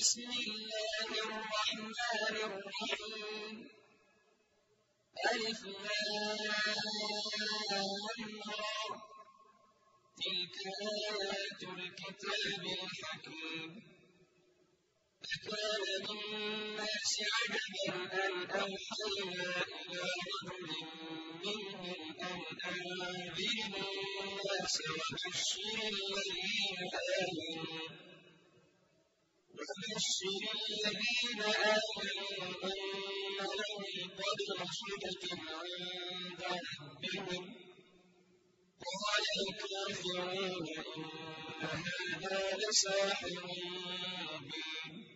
بسم الله الرحمن الرحيم. ألف تلك آيات الكتاب الحكيم. أكان للناس عجبا أن أوحينا إلى رجل منهم أن أنذر الناس وبشر الذين آمنوا. وبشر الذين آمنوا أن لهم صدق عند ربهم قال الكافرون إن هذا لساحر مبين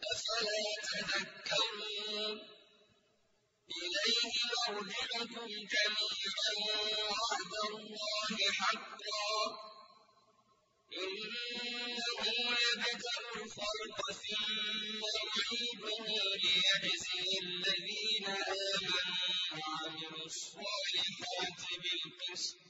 أفلا تذكرون إليه مرجعكم جميعا وعد الله حقا. إنه يبدأ الخلق ثم يعيده ليجزي الذين آمنوا وعملوا الصالحات بالقسط.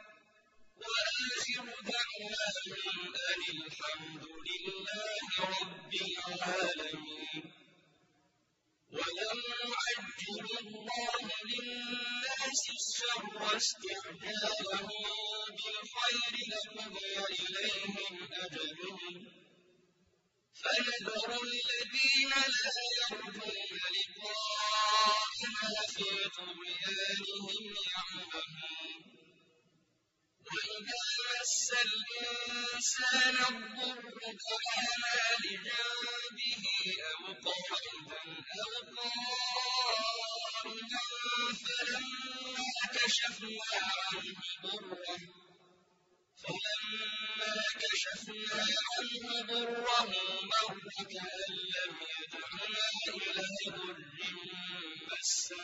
وآخر دعواهم أن الحمد لله رب العالمين ولم يعجل الله للناس الشر استعجالهم بالخير لقضي إليهم أجلهم فنذر الذين لا يرجون لقاءنا في طغيانهم يعمهون وإذا مس الإنسان الضر دعانا لجنبه أو قاعدا أو قائما فلما كشفنا عنه ضره فلما كشفنا عنه ضره مر كأن لم يدعنا إلى ضر مسه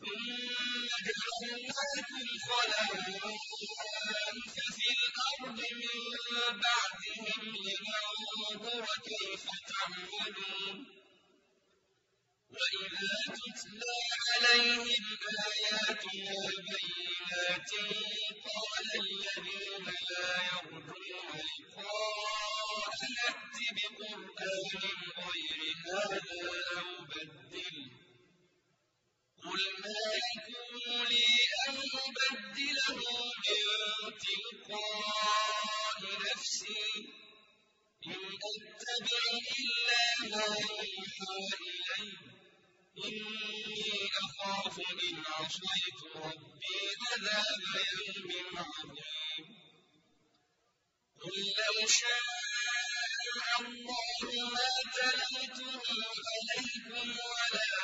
ثم وجعلناكم خلائف في الأرض من بعدهم لننظر كيف تعملون. وإذا تتلى عليهم آياتنا بينات قال الذين لا يرجون لقاء نأت بقرآن غير هذا أو بدله قل ما يكون لي أن أبدله من تلقاء نفسي إن أتبع إلا ما يوحى إلي إني أخاف إن عصيت ربي عذاب يوم عظيم قل لو شاء الله ما تلوته عليكم ولا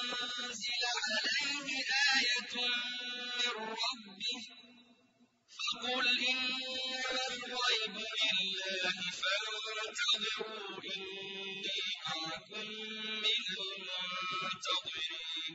أنزل عليه آية من ربه فقل إنما الغيب لله فانتظروا إني معكم من المنتظرين.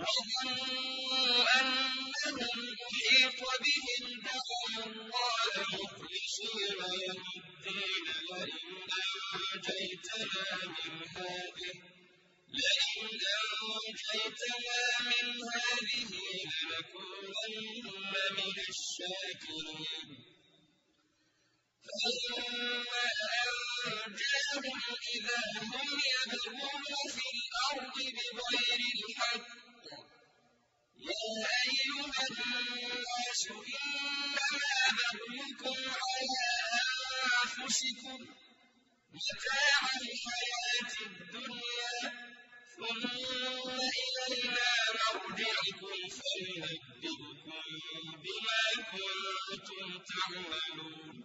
وظنوا أنهم أحيط بهم دعوا الله مخلصين له الدين لئن أنجيتنا من هذه لنكونن من الشاكرين فلما أنجاهم إذا هم يبغون في الأرض بغير الحق يا أيها الناس إنما بغيكم على أنفسكم متاع الحياة الدنيا ثم إلينا مرجعكم فننبئكم بما كنتم تعملون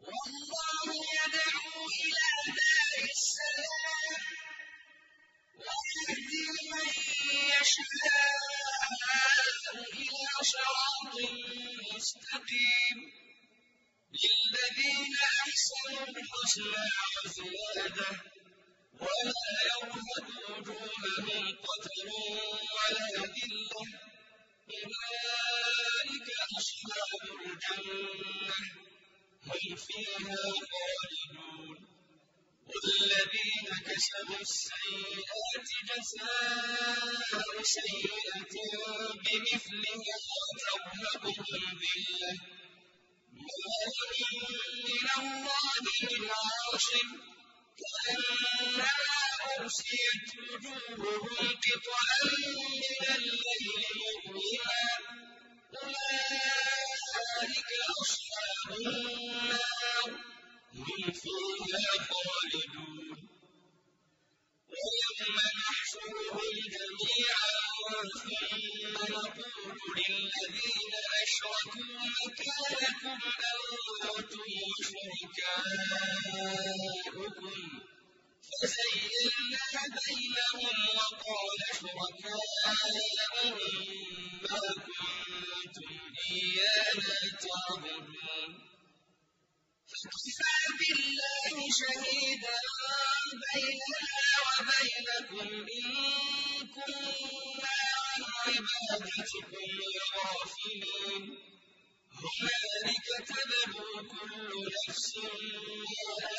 والله يدعو إلى دار السلام ويهدي من يشاء إلى صراط مستقيم. للذين أحسنوا الحسنى وزيادة ولا يرهب وجوههم قتل ولا ذلة. أولئك أصحاب الجنة. هم فيها خالدون. والذين كسبوا السيئات جزاء سيئة بمثلها وترهقهم ذلة. ما من الله من عاصم كأنما أغشيت وجوههم قطعا من الليل مظلما أولئك أصحاب النار. هم فيها خالدون. ويوم نحشرهم جميعا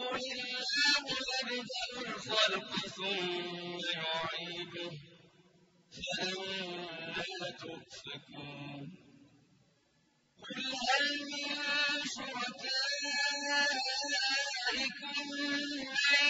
قُلِ اللَّهُ يَبْدَأُ الْخَلْقَ ثُمَّ يُعِيدُهُ ۖ. فَأَنَّىٰ تُؤْفَكُونَ. قُلْ هَلْ مِن شُرَكَائِكُم مَّن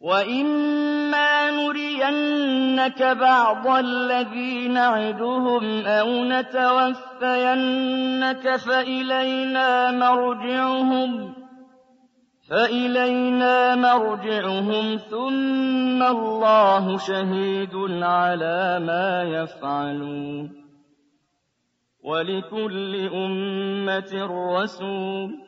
وَإِمَّا نُرِيَنَّكَ بَعْضَ الَّذِي نَعِدُهُمْ أَوْ نَتَوَفَّيَنَّكَ فَإِلَيْنَا مَرْجِعُهُمْ فَإِلَيْنَا مَرْجِعُهُمْ ثُمَّ اللَّهُ شَهِيدٌ عَلَىٰ مَا يَفْعَلُونَ وَلِكُلِّ أُمَّةٍ رَّسُولٌ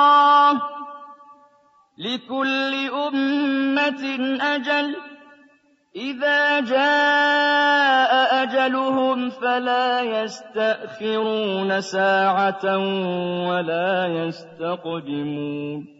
الله لكل أمة أجل إذا جاء أجلهم فلا يستأخرون ساعة ولا يستقدمون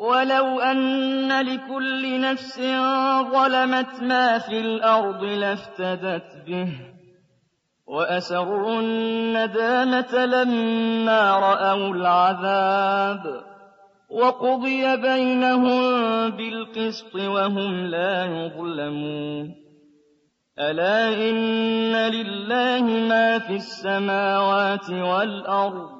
وَلَوْ أَنَّ لِكُلِّ نَفْسٍ ظَلَمَتْ مَا فِي الْأَرْضِ لَافْتَدَتْ بِهِ وَأَسَرُّوا النَّدَامَةَ لَمَّا رَأَوُا الْعَذَابَ وَقُضِيَ بَيْنَهُم بِالْقِسْطِ وَهُمْ لَا يُظْلَمُونَ. أَلَا إِنَّ لِلَّهِ مَا فِي السَّمَاوَاتِ وَالْأَرْضِ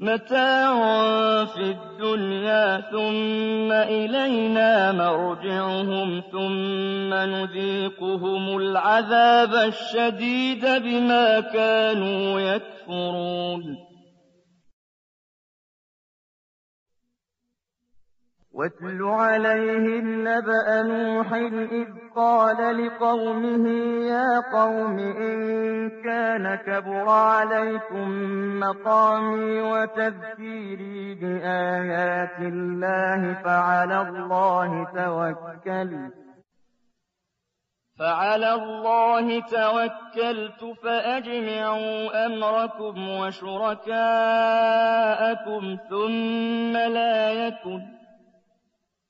مَتَاعٌ فِي الدُّنْيَا ثُمَّ إِلَيْنَا مَرْجِعُهُمْ ثُمَّ نُذِيقُهُمُ الْعَذَابَ الشَّدِيدَ بِمَا كَانُوا يَكْفُرُونَ. واتل عليهم نبأ نوح إذ قال لقومه يا قوم إن كان كبر عليكم مقامي وتذكيري بآيات الله فعلى الله توكل فعلى الله توكلت فأجمعوا أمركم وشركاءكم ثم لا يكن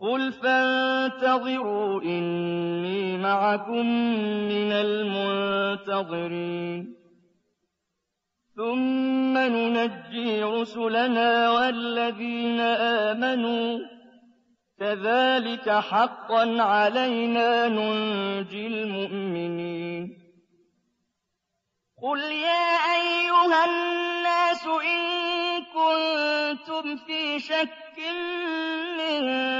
قل فانتظروا إني معكم من المنتظرين ثم ننجي رسلنا والذين آمنوا كذلك حقا علينا ننجي المؤمنين قل يا أيها الناس إن كنتم في شك من